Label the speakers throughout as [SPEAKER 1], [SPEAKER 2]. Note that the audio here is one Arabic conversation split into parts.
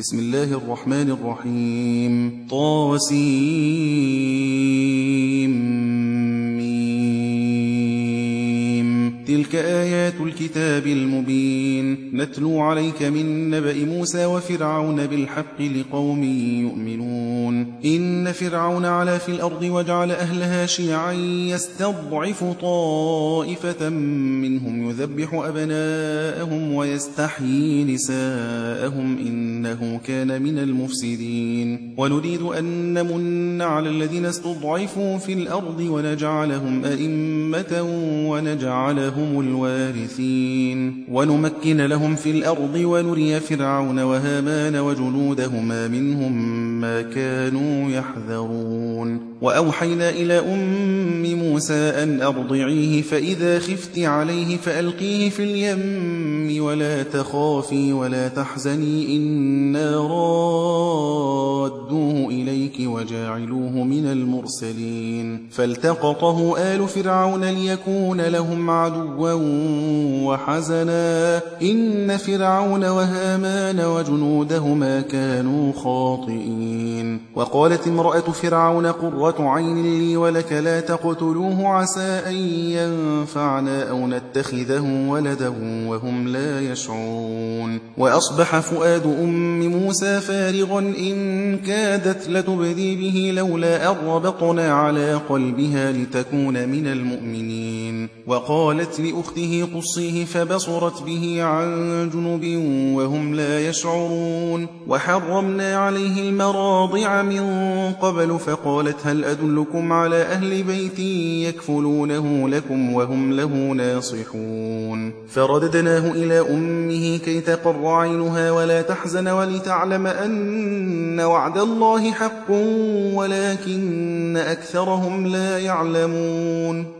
[SPEAKER 1] بسم الله الرحمن الرحيم. طاسيم. تلك آيات الكتاب المبين. نتلو عليك من نبأ موسى وفرعون بالحق لقوم يؤمنون. إن فرعون علا في الأرض وجعل أهلها شيعا يستضعف طائفة منهم يذبح أبناءهم ويستحيي نساءهم إنه كان من المفسدين. ونريد أن نمن على الذين استضعفوا في الأرض ونجعلهم أئمة ونجعلهم هم الوارثين. ونمكن لهم في الأرض ونري فرعون وهامان وجنودهما منهم ما كانوا يحذرون. وأوحينا إلى أم موسى أن أرضعيه فإذا خفت عليه فألقيه في اليم. ولا تخافي ولا تحزني إنا رادوه إليك وجاعلوه من المرسلين. فالتقطه آل فرعون ليكون لهم عدوا وحزنا إن فرعون وهامان وجنودهما كانوا خاطئين. وقالت امرأة فرعون قرة عين لي ولك لا تقتلوه عسى أن ينفعنا أو نتخذه ولدا وهم لا يشعرون. وأصبح فؤاد أم موسى فارغا إن كادت لتبدي به لولا أربطنا على قلبها لتكون من المؤمنين. وقالت لأخته قصيه فبصرت به عن جنب وهم لا يشعرون. وحرمنا عليه المراضع من قبل فقالت هل أدلكم على أهل بيت يكفلونه لكم وهم له ناصحون. فرددناه إلى أمه كي تقر عينها ولا تحزن ولتعلم أن وعد الله حق ولكن أكثرهم لا يعلمون.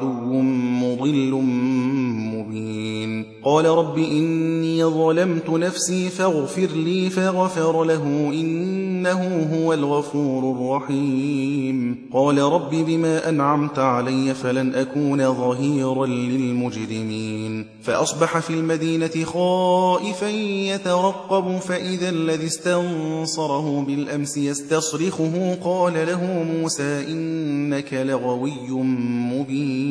[SPEAKER 1] مضل مبين. قال رب إني ظلمت نفسي فاغفر لي فغفر له إنه هو الغفور الرحيم. قال رب بما أنعمت علي فلن أكون ظهيرا للمجرمين. فأصبح في المدينة خائفا يترقب فإذا الذي استنصره بالأمس يستصرخه. قال له موسى إنك لغوي مبين.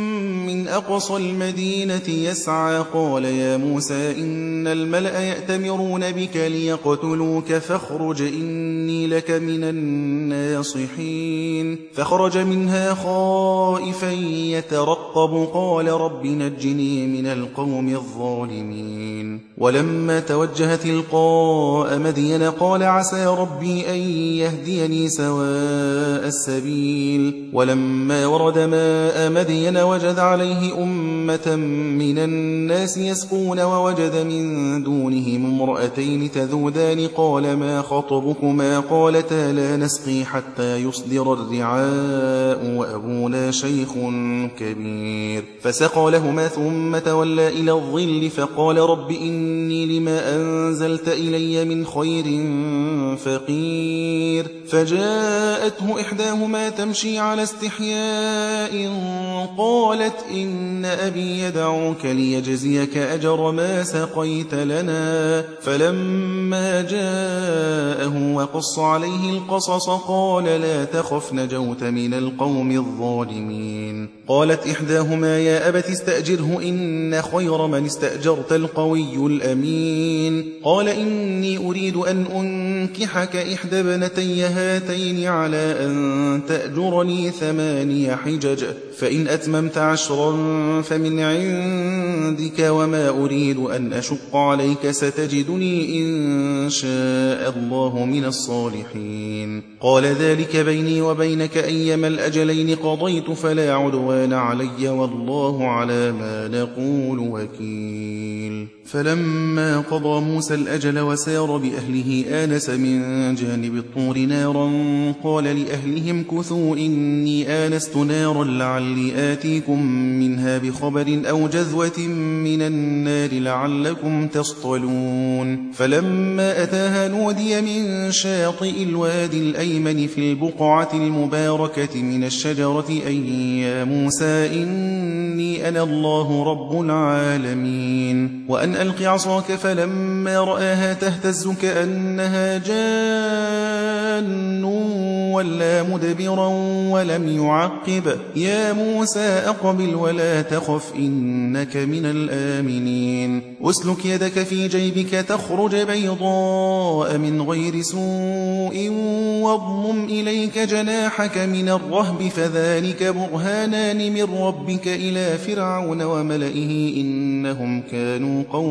[SPEAKER 1] أقصى المدينة يسعى قال يا موسى إن الملأ يأتمرون بك ليقتلوك فاخرج إني لك من الناصحين. فخرج منها خائفا يترقب. قال رب نجني من القوم الظالمين. ولما توجه تلقاء مدين قال عسى ربي أن يهديني سواء السبيل. ولما ورد ماء مدين وجد عليه أمة من الناس يسقون ووجد من دونهم امرأتين تذودان. قال ما خطبكما؟ قالتا لا نسقي حتى يصدر الرعاء وأبونا شيخ كبير. فسقى لهما ثم تولى إلى الظل فقال رب إني لما أنزلت إلي من خير فقير. فجاءته إحداهما تمشي على استحياء قالت إن أبي يدعوك ليجزيك أجر ما سقيت لنا. فلما جاءه وقص عليه القصص قال لا تخف نجوت من القوم الظالمين. قالت إحداهما يا أبت استأجره إن خير من استأجرت القوي الأمين. قال إني أريد أن أنكحك إحدى بنتي هاتين على أن تأجرني ثماني حجج. فإن أتممت عشرا فمن عندك وما أريد أن أشق عليك ستجدني إن شاء الله من الصالحين. قال ذلك بيني وبينك أيما الأجلين قضيت فلا عدوان علي والله على ما نقول وكيل فلما قضى موسى الأجل وسار بأهله آنس من جانب الطور نارا قال لأهلهم كثوا إني آنست نارا لعلي آتيكم منها بخبر أو جذوة من النار لعلكم تصطلون. فلما أتاها نودي من شاطئ الوادي الأيمن في البقعة المباركة من الشجرة أي يا موسى إني أنا الله رب العالمين. وأن ألق عصاك فلما رآها تهتز كأنها جان ولا مدبرا ولم يعقب. يا موسى أقبل ولا تخف إنك من الآمنين. أسلك يدك في جيبك تخرج بيضاء من غير سوء واضمم إليك جناحك من الرهب فذلك برهانان من ربك إلى فرعون وملئه إنهم كانوا قوما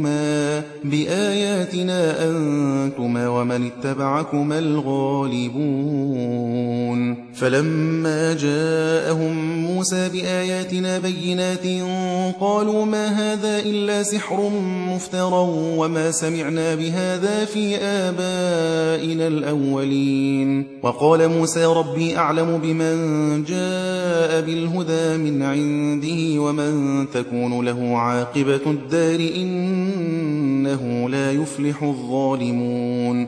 [SPEAKER 1] بآياتنا أنتما ومن اتبعكما الغالبون. فلما جاءهم موسى بآياتنا بينات قالوا ما هذا إلا سحر مفترى وما سمعنا بهذا في آبائنا الأولين. وقال موسى ربي أعلم بمن جاء بالهدى من عنده ومن تكون له عاقبة الدار إنه لا يفلح الظالمون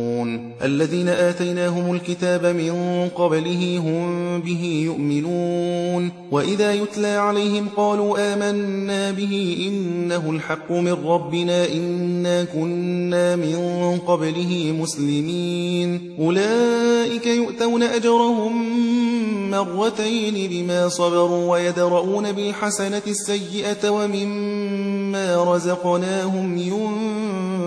[SPEAKER 1] الذين آتيناهم الكتاب من قبله هم به يؤمنون. وإذا يتلى عليهم قالوا آمنا به إنه الحق من ربنا إنا كنا من قبله مسلمين. أولئك يؤتون أجرهم مرتين بما صبروا ويدرؤون بالحسنة السيئة ومما رزقناهم ينفقون.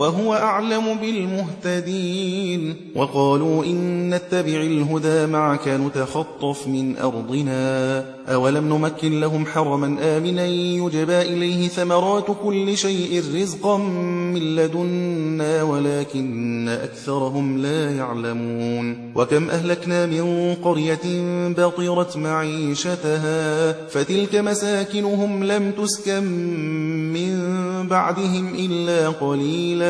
[SPEAKER 1] وهو أعلم بالمهتدين. وقالوا إن نتبع الهدى معك نتخطف من أرضنا. أولم نمكن لهم حرما آمنا يجبى إليه ثمرات كل شيء رزقا من لدنا ولكن أكثرهم لا يعلمون. وكم أهلكنا من قرية بطرت معيشتها فتلك مساكنهم لم تسكن من بعدهم إلا قليلا.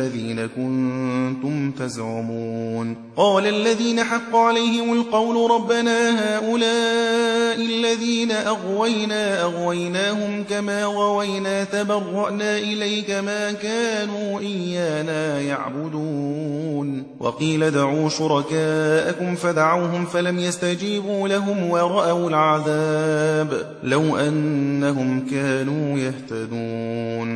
[SPEAKER 1] الذين كنتم تزعمون قال الذين حق عليهم القول ربنا هؤلاء الذين أغوينا أغويناهم كما غوينا تبرأنا إليك ما كانوا إيانا يعبدون وقيل دعوا شركاءكم فدعوهم فلم يستجيبوا لهم ورأوا العذاب لو أنهم كانوا يهتدون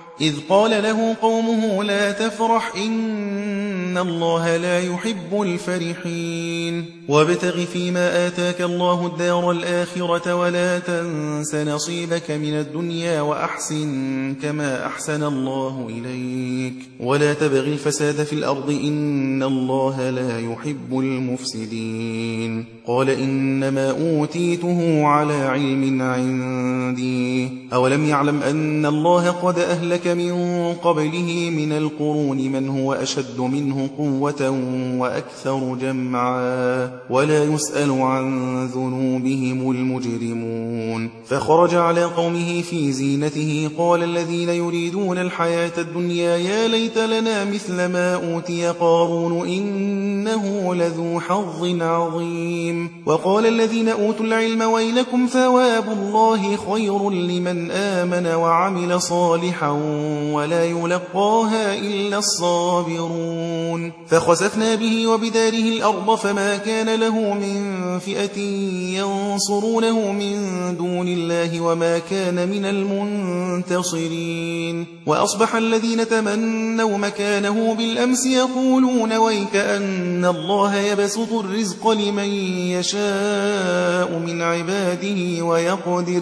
[SPEAKER 1] إذ قال له قومه لا تفرح إن الله لا يحب الفرحين. وابتغ فيما آتاك الله الدار الآخرة ولا تنس نصيبك من الدنيا وأحسن كما أحسن الله إليك. ولا تبغ الفساد في الأرض إن الله لا يحب المفسدين. قال إنما أوتيته على علم عندي. أولم يعلم أن الله قد أهلك من قبله من القرون من هو أشد منه قوة وأكثر جمعا ولا يسأل عن ذنوبهم المجرمون. فخرج على قومه في زينته قال الذين يريدون الحياة الدنيا يا ليت لنا مثل ما أوتي قارون إنه لذو حظ عظيم. وقال الذين أوتوا العلم ويلكم ثواب الله خير لمن آمن وعمل صالحا ولا يلقاها إلا الصابرون. فخسفنا به وبداره الأرض فما كان له من فئة ينصرونه من دون الله وما كان من المنتصرين. وأصبح الذين تمنوا مكانه بالأمس يقولون ويك أن الله يبسط الرزق لمن يشاء من عباده ويقدر.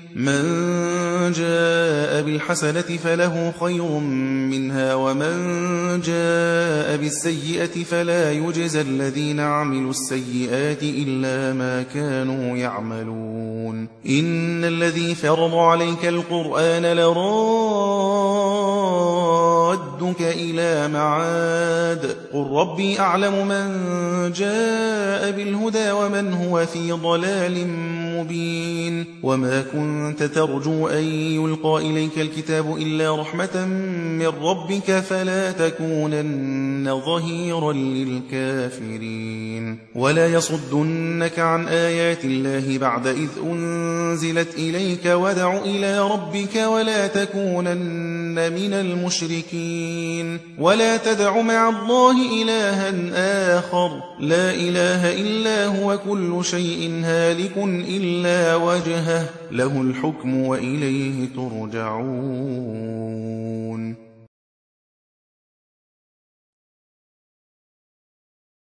[SPEAKER 1] من جاء بالحسنة فله خير منها ومن جاء بالسيئة فلا يجزى الذين عملوا السيئات إلا ما كانوا يعملون. إن الذي فرض عليك القرآن لرادك إلى معاد. قل ربي أعلم من جاء بالهدى ومن هو في ضلال مبين. وما كنت ترجو أن يلقى إليك الكتاب إلا رحمة من ربك فلا تكونن ظهيرا للكافرين. ولا يصدنك عن آيات الله بعد إذ أنزلت إليك ودع إلى ربك ولا تكونن من المشركين. ولا تدع مع الله إلها آخر. لا إله إلا هو كل شيء هالك إلا وجهه. له الحكم وإليه ترجعون.